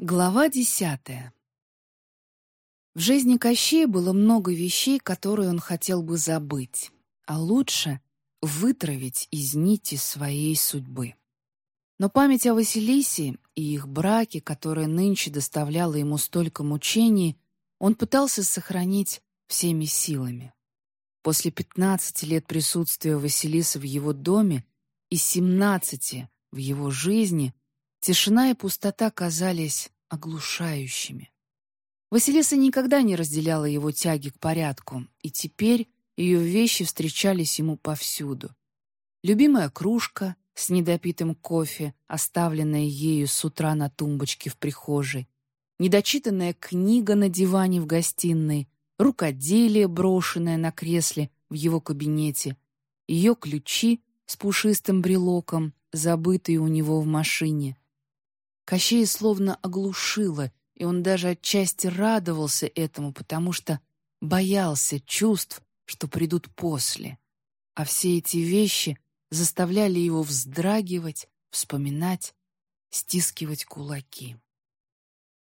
Глава десятая. В жизни Кощея было много вещей, которые он хотел бы забыть, а лучше вытравить из нити своей судьбы. Но память о Василисе и их браке, которая нынче доставляла ему столько мучений, он пытался сохранить всеми силами. После 15 лет присутствия Василисы в его доме и 17 в его жизни Тишина и пустота казались оглушающими. Василиса никогда не разделяла его тяги к порядку, и теперь ее вещи встречались ему повсюду. Любимая кружка с недопитым кофе, оставленная ею с утра на тумбочке в прихожей, недочитанная книга на диване в гостиной, рукоделие, брошенное на кресле в его кабинете, ее ключи с пушистым брелоком, забытые у него в машине — Кощей словно оглушило, и он даже отчасти радовался этому, потому что боялся чувств, что придут после. А все эти вещи заставляли его вздрагивать, вспоминать, стискивать кулаки.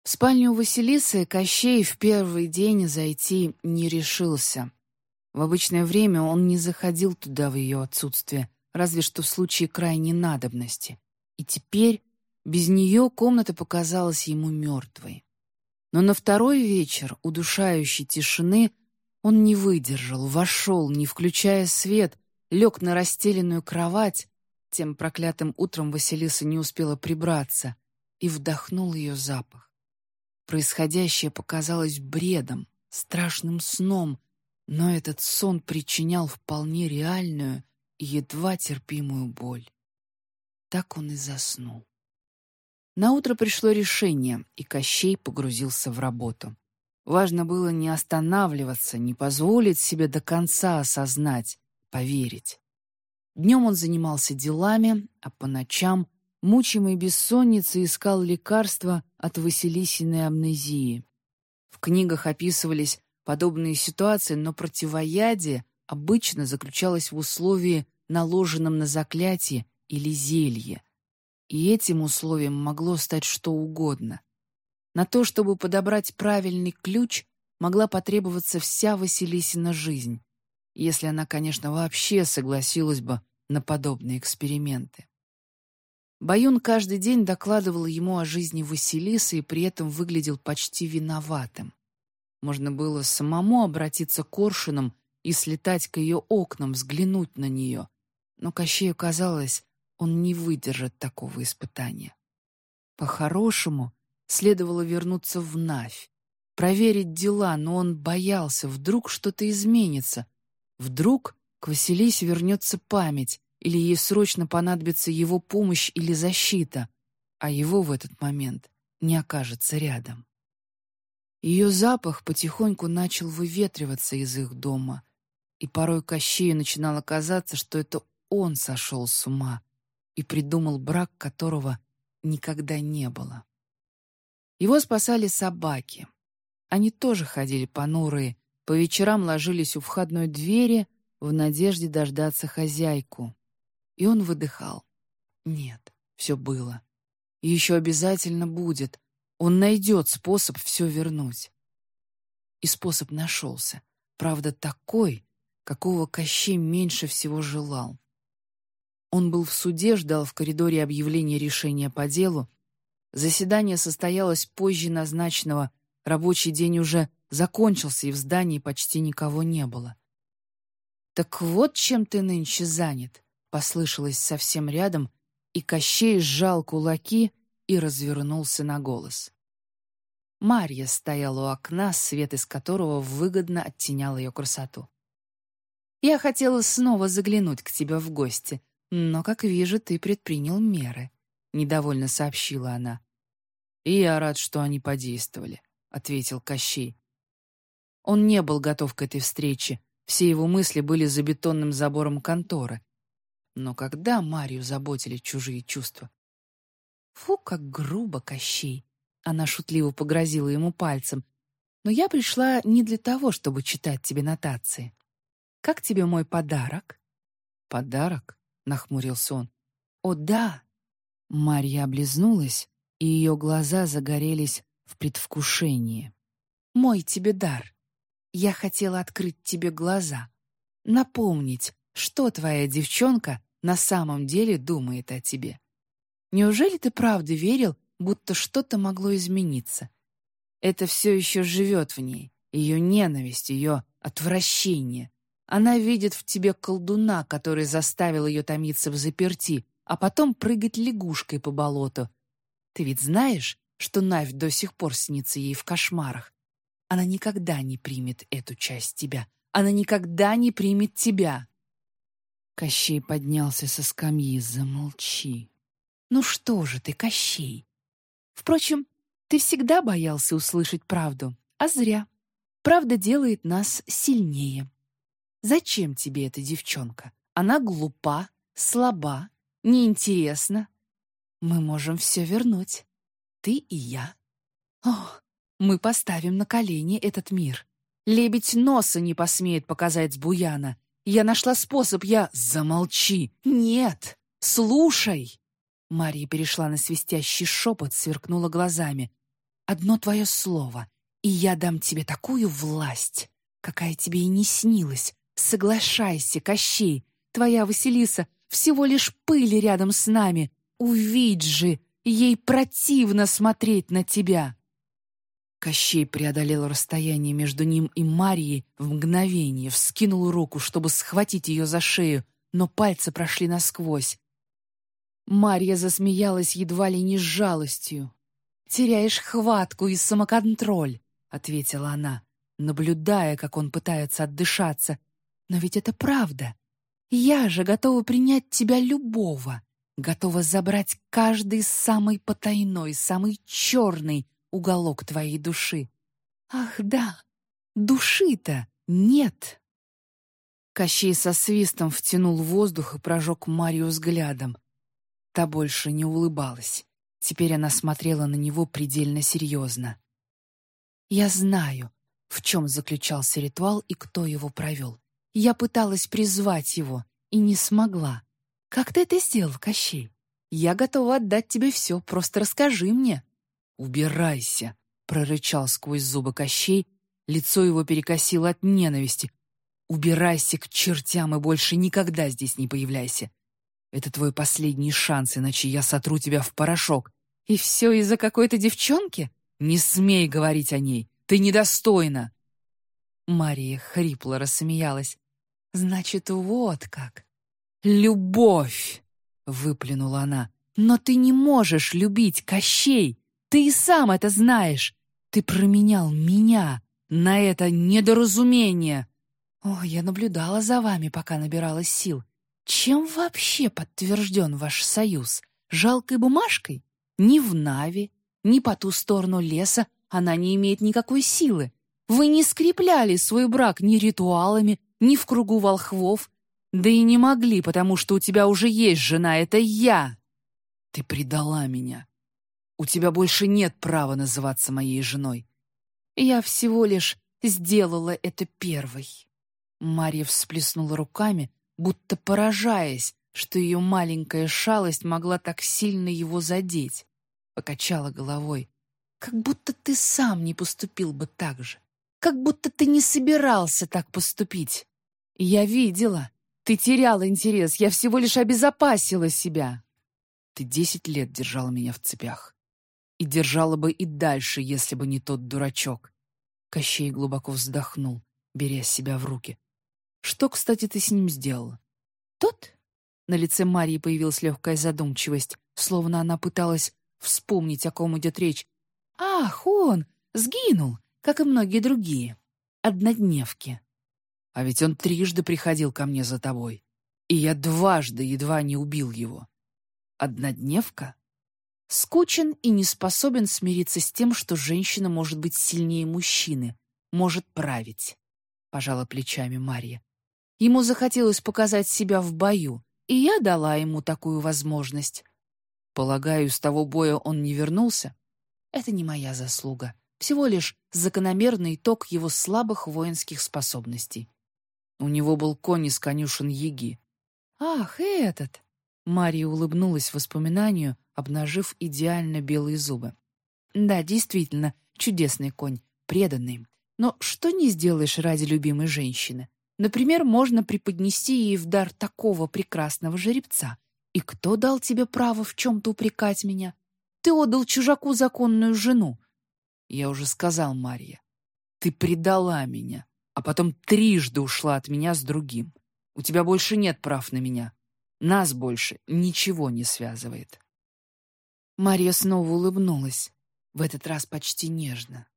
В спальню Василисы Кощей в первый день зайти не решился. В обычное время он не заходил туда в ее отсутствие, разве что в случае крайней надобности. И теперь без нее комната показалась ему мертвой. Но на второй вечер, удушающей тишины, он не выдержал, вошел, не включая свет, лег на расстеленную кровать, тем проклятым утром Василиса не успела прибраться, и вдохнул ее запах. Происходящее показалось бредом, страшным сном, но этот сон причинял вполне реальную и едва терпимую боль. Так он и заснул. Наутро пришло решение, и Кощей погрузился в работу. Важно было не останавливаться, не позволить себе до конца осознать, поверить. Днем он занимался делами, а по ночам, мучимый бессонницей, искал лекарства от Василисиной амнезии. В книгах описывались подобные ситуации, но противоядие обычно заключалось в условии, наложенном на заклятие или зелье — и этим условием могло стать что угодно. На то, чтобы подобрать правильный ключ, могла потребоваться вся Василисина жизнь, если она, конечно, вообще согласилась бы на подобные эксперименты. Баюн каждый день докладывал ему о жизни Василисы и при этом выглядел почти виноватым. Можно было самому обратиться к Коршунам и слетать к ее окнам, взглянуть на нее. Но Кощею казалось, он не выдержит такого испытания. По-хорошему, следовало вернуться в Навь, проверить дела, но он боялся, вдруг что-то изменится. Вдруг к Василисе вернется память, или ей срочно понадобится его помощь или защита, а его в этот момент не окажется рядом. Ее запах потихоньку начал выветриваться из их дома, и порой Кощею начинало казаться, что это он сошел с ума, и придумал брак, которого никогда не было. Его спасали собаки. Они тоже ходили понурые, по вечерам ложились у входной двери в надежде дождаться хозяйку. И он выдыхал. Нет, все было. И еще обязательно будет. Он найдет способ все вернуть. И способ нашелся. Правда, такой, какого Кощей меньше всего желал. Он был в суде, ждал в коридоре объявления решения по делу. Заседание состоялось позже назначенного, рабочий день уже закончился, и в здании почти никого не было. «Так вот чем ты нынче занят», — послышалось совсем рядом, и Кощей сжал кулаки и развернулся на голос. Марья стояла у окна, свет из которого выгодно оттенял ее красоту. «Я хотела снова заглянуть к тебе в гости», «Но, как вижу, ты предпринял меры», — недовольно сообщила она. «И я рад, что они подействовали», — ответил Кощей. Он не был готов к этой встрече, все его мысли были за бетонным забором конторы. Но когда Марию заботили чужие чувства? «Фу, как грубо, Кощей!» Она шутливо погрозила ему пальцем. «Но я пришла не для того, чтобы читать тебе нотации. Как тебе мой подарок?» «Подарок?» — нахмурился он. «О, да!» Марья облизнулась, и ее глаза загорелись в предвкушении. «Мой тебе дар. Я хотела открыть тебе глаза, напомнить, что твоя девчонка на самом деле думает о тебе. Неужели ты правда верил, будто что-то могло измениться? Это все еще живет в ней, ее ненависть, ее отвращение. Она видит в тебе колдуна, который заставил ее томиться в заперти, а потом прыгать лягушкой по болоту. Ты ведь знаешь, что Навь до сих пор снится ей в кошмарах? Она никогда не примет эту часть тебя. Она никогда не примет тебя. Кощей поднялся со скамьи. Замолчи. Ну что же ты, Кощей? Впрочем, ты всегда боялся услышать правду, а зря. Правда делает нас сильнее. Зачем тебе эта девчонка? Она глупа, слаба, неинтересна. Мы можем все вернуть. Ты и я. Ох, мы поставим на колени этот мир. Лебедь носа не посмеет показать с буяна. Я нашла способ, я... Замолчи! Нет! Слушай!» Мария перешла на свистящий шепот, сверкнула глазами. «Одно твое слово, и я дам тебе такую власть, какая тебе и не снилась. Соглашайся, Кощей, твоя Василиса всего лишь пыль рядом с нами. Увидь же, ей противно смотреть на тебя». Кощей преодолел расстояние между ним и Марией в мгновение, вскинул руку, чтобы схватить ее за шею, но пальцы прошли насквозь. Марья засмеялась едва ли не с жалостью. «Теряешь хватку и самоконтроль», — ответила она, наблюдая, как он пытается отдышаться. «Но ведь это правда. Я же готова принять тебя любого, готова забрать каждый самый потайной, самый черный, уголок твоей души. Ах, да, души-то нет. Кощей со свистом втянул воздух и прожег Марию взглядом. Та больше не улыбалась. Теперь она смотрела на него предельно серьезно. «Я знаю, в чем заключался ритуал и кто его провел. Я пыталась призвать его и не смогла. Как ты это сделал, Кощей? Я готова отдать тебе все, просто расскажи мне». «Убирайся!» — прорычал сквозь зубы Кощей, лицо его перекосило от ненависти. «Убирайся к чертям и больше никогда здесь не появляйся. Это твой последний шанс, иначе я сотру тебя в порошок. И все из-за какой-то девчонки? Не смей говорить о ней, ты недостойна!» Мария хрипло рассмеялась. «Значит, вот как!» «Любовь!» — выплюнула она. «Но ты не можешь любить Кощей! Ты и сам это знаешь. Ты променял меня на это недоразумение. О, я наблюдала за вами, пока набиралась сил. Чем вообще подтвержден ваш союз? Жалкой бумажкой? Ни в Нави, ни по ту сторону леса она не имеет никакой силы. Вы не скрепляли свой брак ни ритуалами, ни в кругу волхвов, да и не могли, потому что у тебя уже есть жена, это я. Ты предала меня. У тебя больше нет права называться моей женой. Я всего лишь сделала это первой. Марья всплеснула руками, будто поражаясь, что ее маленькая шалость могла так сильно его задеть. Покачала головой. Как будто ты сам не поступил бы так же. Как будто ты не собирался так поступить. Я видела. Ты терял интерес. Я всего лишь обезопасила себя. Ты десять лет держала меня в цепях и держала бы и дальше, если бы не тот дурачок. Кощей глубоко вздохнул, беря себя в руки. «Что, кстати, ты с ним сделала?» «Тот?» На лице Марии появилась легкая задумчивость, словно она пыталась вспомнить, о ком идет речь. «Ах, он! Сгинул, как и многие другие. Однодневки. А ведь он трижды приходил ко мне за тобой, и я дважды едва не убил его. Однодневка? скучен и не способен смириться с тем, что женщина может быть сильнее мужчины, может править. Пожала плечами Марья. Ему захотелось показать себя в бою, и я дала ему такую возможность. Полагаю, с того боя он не вернулся? Это не моя заслуга. Всего лишь закономерный итог его слабых воинских способностей. У него был конь из конюшен Яги. «Ах, этот!» Мария улыбнулась воспоминанию, обнажив идеально белые зубы. Да, действительно, чудесный конь, преданный. Но что не сделаешь ради любимой женщины? Например, можно преподнести ей в дар такого прекрасного жеребца. И кто дал тебе право в чем-то упрекать меня? Ты отдал чужаку законную жену. Я уже сказал, Марья, ты предала меня, а потом трижды ушла от меня с другим. У тебя больше нет прав на меня. Нас больше ничего не связывает. Марья снова улыбнулась, в этот раз почти нежно.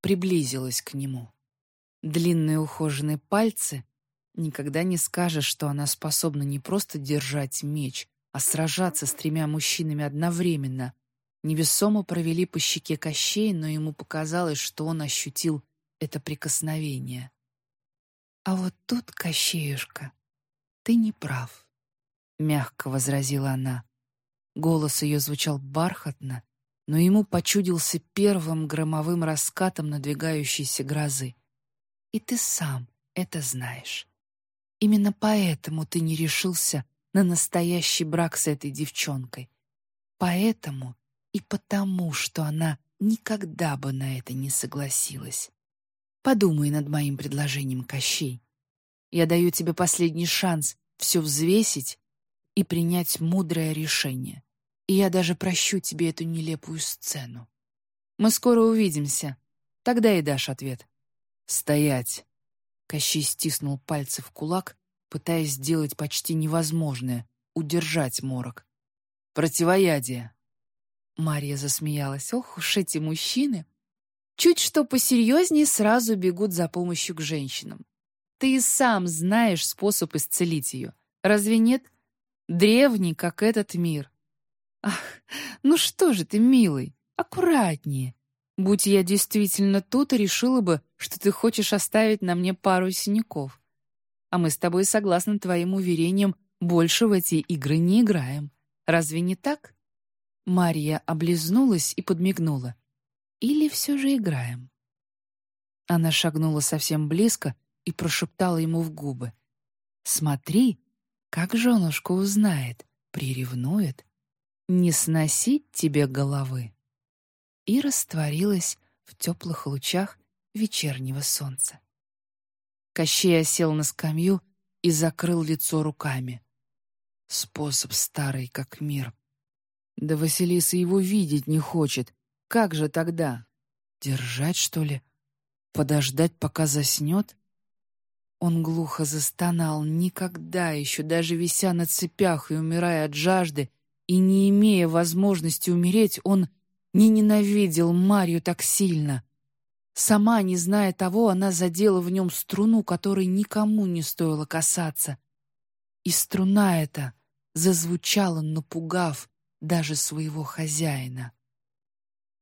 Приблизилась к нему. Длинные ухоженные пальцы никогда не скажешь, что она способна не просто держать меч, а сражаться с тремя мужчинами одновременно. Невесомо провели по щеке Кощей, но ему показалось, что он ощутил это прикосновение. «А вот тут, Кощеюшка, ты не прав», — мягко возразила она. Голос ее звучал бархатно, но ему почудился первым громовым раскатом надвигающейся грозы. И ты сам это знаешь. Именно поэтому ты не решился на настоящий брак с этой девчонкой. Поэтому и потому, что она никогда бы на это не согласилась. Подумай над моим предложением, Кощей. Я даю тебе последний шанс все взвесить и принять мудрое решение. И я даже прощу тебе эту нелепую сцену. Мы скоро увидимся. Тогда и дашь ответ. «Стоять!» Кощей стиснул пальцы в кулак, пытаясь сделать почти невозможное — удержать морок. «Противоядие!» Мария засмеялась. «Ох уж эти мужчины! Чуть что посерьезнее сразу бегут за помощью к женщинам. Ты и сам знаешь способ исцелить ее. Разве нет? Древний, как этот мир. Ах, ну что же ты, милый, аккуратнее. Будь я действительно тут, решила бы, что ты хочешь оставить на мне пару синяков. А мы с тобой, согласно твоим уверениям, больше в эти игры не играем. Разве не так?» Мария облизнулась и подмигнула. «Или все же играем?» Она шагнула совсем близко и прошептала ему в губы. «Смотри, как женушка узнает, приревнует. Не сносить тебе головы» и растворилась в теплых лучах вечернего солнца. Кощей осел на скамью и закрыл лицо руками. Способ старый, как мир. Да Василиса его видеть не хочет. Как же тогда? Держать, что ли? Подождать, пока заснет? Он глухо застонал, никогда еще, даже вися на цепях и умирая от жажды, и не имея возможности умереть, он не ненавидел Марию так сильно. Сама, не зная того, она задела в нем струну, которой никому не стоило касаться. И струна эта зазвучала, напугав даже своего хозяина.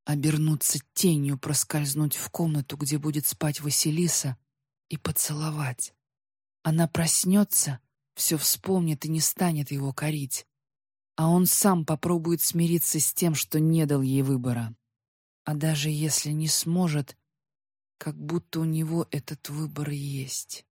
Обернуться тенью, проскользнуть в комнату, где будет спать Василиса, и поцеловать. Она проснется, все вспомнит и не станет его корить а он сам попробует смириться с тем, что не дал ей выбора. А даже если не сможет, как будто у него этот выбор есть.